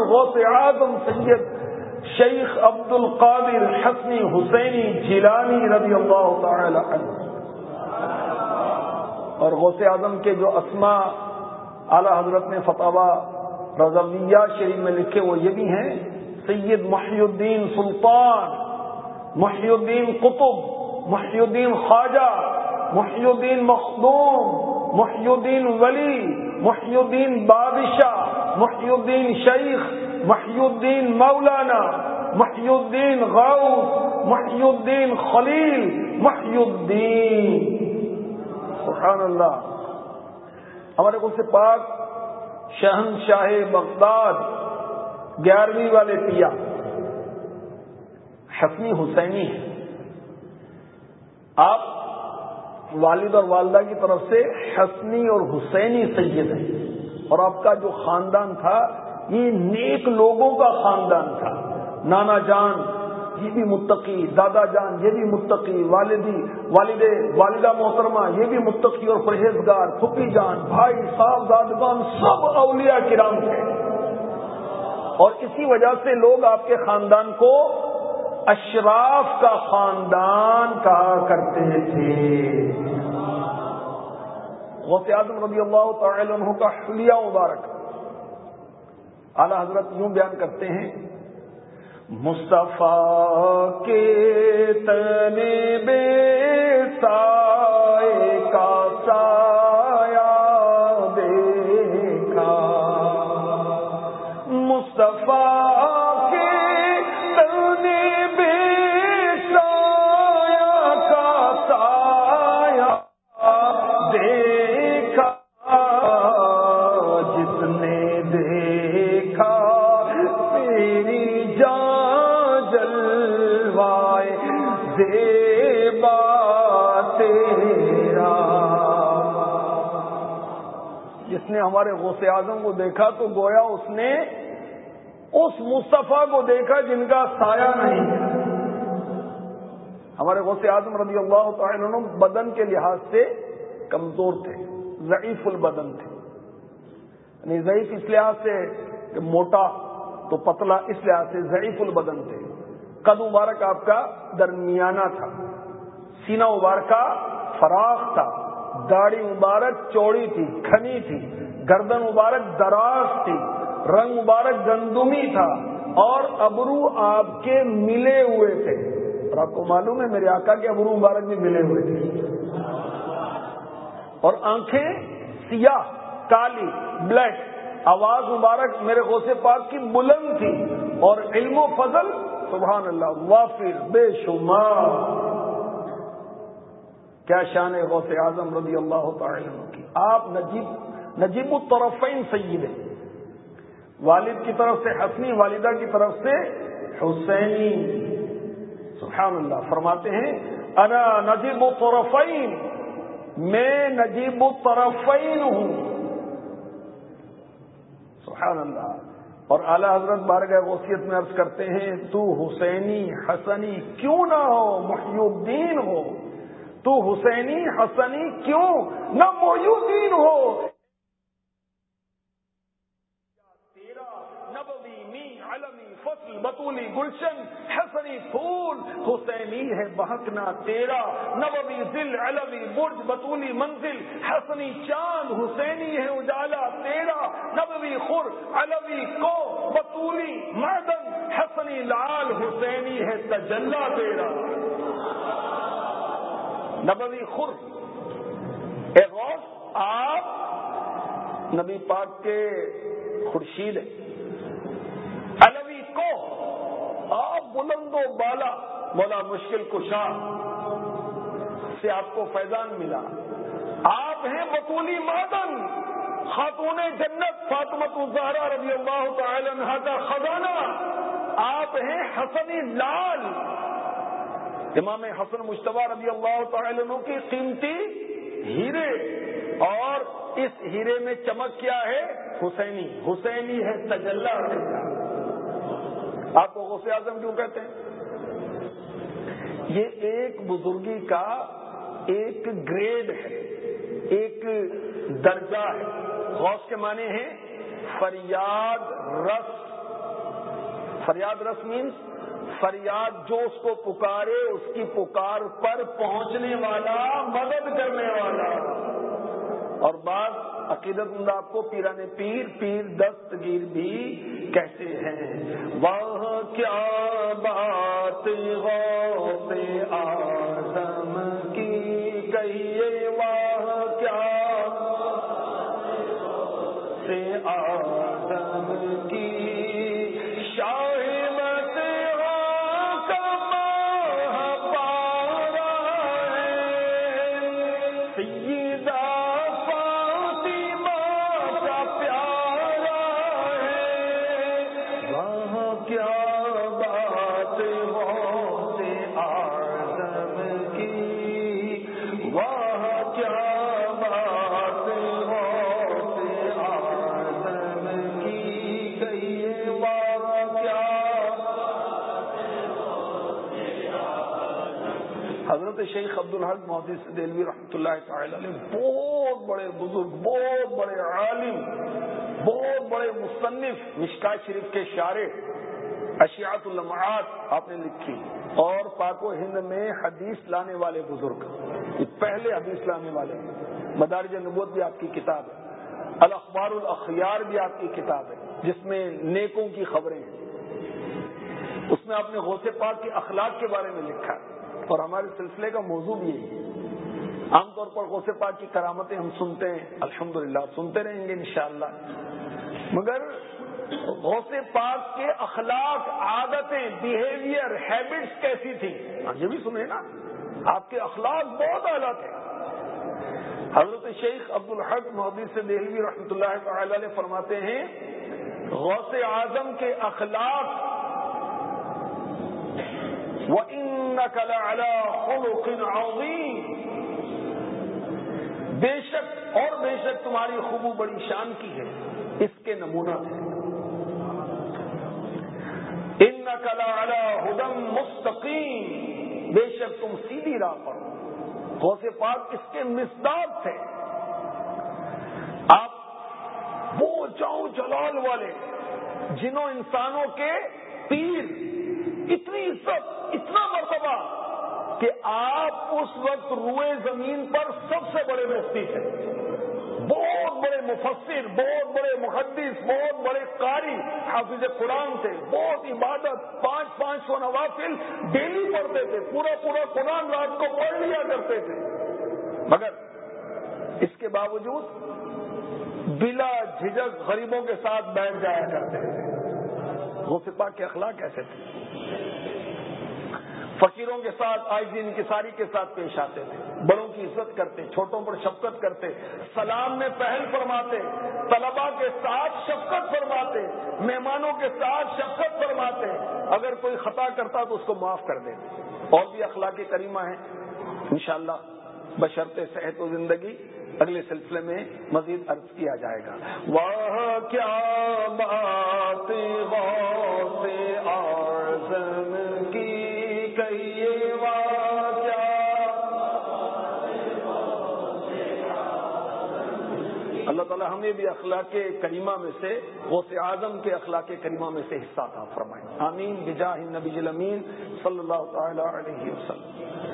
غوث اعظم سید شیخ عبد القادر حسنی حسینی جیلانی رضی اللہ تعالی عنہ۔ اور غوث اعظم کے جو اسما اعلی حضرت نے فتح رضویہ شریف میں لکھے وہ یہ بھی ہیں، سید محی الدین سلطان محی الدین قطب محی الدین خواجہ محی الدین مخدوم محی الدین ولی محی الدین بادشاہ محی الدین شیخ، محی الدین مولانا، محی الدین غوث، محی الدین خلیل، محی الدین. سبحان اللہ ہمارے کو سے پاک شہن شاہ بغداد، گیارہویں والے پیا۔ حسنی حسینی ہے آپ والد اور والدہ کی طرف سے حسنی اور حسینی سید ہیں۔ اور آپ کا جو خاندان تھا، یہ نیک لوگوں کا خاندان تھا۔ نانا جان، یہ بھی متقی، دادا جان، یہ بھی متقی، والدی والد والدہ محترمہ، یہ بھی متقی اور پرہیزگار، پھپھی جان، بھائی، صاحب، دادگان، سب اولیاء کرام تھے۔ اور اسی وجہ سے لوگ آپ کے خاندان کو اشراف کا خاندان کہا کرتے تھے۔ غوث اعظم رضی اللہ تعالی عنہ کا حلیہ مبارک۔ اعلی حضرت یوں بیان کرتے ہیں، مصطفیٰ کے تنے بے سار نے ہمارے غوث اعظم کو دیکھا تو گویا اس نے اس مصطفیٰ کو دیکھا جن کا سایہ نہیں۔ ہے ہمارے غوث اعظم رضی اللہ تعالی عنہ بدن کے لحاظ سے کمزور تھے، ضعیف البدن تھے۔ یعنی ضعیف اس لحاظ سے کہ موٹا تو پتلا اس لحاظ سے ضعیف البدن تھے۔ قد مبارک آپ کا درمیانہ تھا، سینہ مبارکہ، فراخ تھا۔ داڑھی مبارک چوڑی تھی کھنی تھی۔ گردن مبارک دراز تھی۔ رنگ مبارک گندمی تھا۔ اور ابرو آپ کے ملے ہوئے تھے۔ اور آپ کو معلوم ہے میرے آقا کے ابرو مبارک بھی ملے ہوئے تھے۔ اور آنکھیں سیاہ، کالی، بلیک۔ آواز مبارک میرے غوث پاک کی بلند تھی۔ اور علم و فضل، سبحان اللہ، وافر، بے شمار۔ کیا شان غوث اعظم رضی اللہ تعالی کی؟ آپ نجیب نجیب الطرفین سید ہیں۔ والد کی طرف سے حسنی، والدہ کی طرف سے حسینی۔ سبحان اللہ، فرماتے ہیں، انا نجیب الطرفین، میں نجیب الطرفین ہوں۔ سبحان اللہ۔ اور اعلی حضرت بارگاہ غوثیت میں عرض کرتے ہیں، تو حسینی، حسنی کیوں نہ ہو، محی الدین ہو۔ تو حسینی حسنی کیوں نہ محی الدین ہو بطولی گلشن حسنی پھول حسینی ہے بہکنا تیرا نبوی ذل علوی برج بطولی منزل حسنی چاند حسینی ہے اجالا تیرا نبوی خور علوی کو بطولی معدن حسنی لال حسینی ہے تجلا تیرا نبوی خور اے غوث، آپ نبی پاک کے خورشید علوی کو آپ بلند و بالا، مولا مشکل کشا سے آپ کو فیضان ملا۔ آپ ہیں بطولی مادن، خاتون جنت فاطمت الزہرا رضی اللہ تعالی عنہ کا خزانہ۔ آپ ہیں حسنی لال امام حسن مشتبہ رضی اللہ تعالی عنہ کی قیمتی ہیرے اور اس ہیرے میں چمک کیا ہے حسینی۔ حسینی ہے تجلہ آپ کو غوث اعظم کیوں کہتے ہیں؟ یہ ایک بزرگی کا ایک گریڈ ہے، ایک درجہ ہے۔ غوث کے معنی ہے فریاد رس۔ فریاد رس مینس فریاد جو اس کو پکارے، اس کی پکار پر پہنچنے والا، مدد کرنے والا۔ اور بعض عقیدت مند آپ کو پیرانے پیر پیر دستگیر بھی کہتے ہیں وہ کیا حضرت شیخ عبد الحق محدود دلوی رحمۃ اللہ تعالی علیہ بہت بڑے بزرگ، بہت بڑے عالم، بہت بڑے مصنف، مشکا شریف کے شارے اشیات المعات آپ نے لکھی۔ اور پاک و ہند میں حدیث لانے والے بزرگ۔ پہلے حدیث لانے والے۔ مدارج نبوت بھی آپ کی کتاب ہے۔ الاخبار الاخیار بھی آپ کی کتاب ہے۔ جس میں نیکوں کی خبریں ہیں۔ اس میں آپ نے غوث پاک کے اخلاق کے بارے میں لکھا ہے۔ اور ہمارے سلسلے کا موضوع بھی ہے۔ عام طور پر غوث پاک کی کرامتیں ہم سنتے ہیں، الحمدللہ سنتے رہیں گے انشاءاللہ۔ مگر غوث پاک کے اخلاق، عادتیں بیہیویئر ہیبٹس کیسی تھی یہ بھی سنیں نا۔ آپ کے اخلاق بہت اعلیٰ تھے۔ حضرت شیخ عبد الحق محدود سے دہلی رحمۃ اللہ تعالی علیہ فرماتے ہیں، غوث اعظم کے اخلاق بے شک، اور بے شک تمہاری خوبو بڑی شان کی ہے۔ اس کے نمونہ تھے۔ ان کلا ہدم مستقیم بے شک تم سیدھی راہ پر غوث پاک اس کے مزداد تھے۔ آپ وہ چاؤ جلال والے جنہوں انسانوں کے اتنی عزت، اتنا مرتبہ کہ آپ اس وقت روئے زمین پر سب سے بڑے مفتی تھے۔ بہت بڑے مفسر، بہت بڑے محدث، بہت بڑے قاری حافظ قرآن تھے۔ بہت عبادت، پانچ پانچ سو نوافل ڈیلی پڑھتے تھے۔ پورا پورا قرآن رات کو پڑھ لیا کرتے تھے۔ مگر اس کے باوجود بلا جھجک غریبوں کے ساتھ بیٹھ جایا کرتے تھے۔ وہ سپا کے اخلاق کیسے تھے۔ فقیروں کے ساتھ آئی دن انکساری کے ساتھ پیش آتے تھے۔ بڑوں کی عزت کرتے، چھوٹوں پر شفقت کرتے، سلام میں پہل فرماتے طلبا کے ساتھ شفقت فرماتے، مہمانوں کے ساتھ شفقت فرماتے۔ اگر کوئی خطا کرتا تو اس کو معاف کر دیتے اور بھی اخلاق کریمہ ہیں۔ انشاءاللہ بشرط صحت و زندگی اگلے سلسلے میں مزید عرض کیا جائے گا۔ واہ کیا بات اللہ تعالیٰ ہمیں بھی اخلاق کریمہ میں سے غوث اعظم کے اخلاق کریمہ میں سے حصہ تھا فرمائیں آمین بجاہ نبی صلی اللہ تعالی علیہ وسلم۔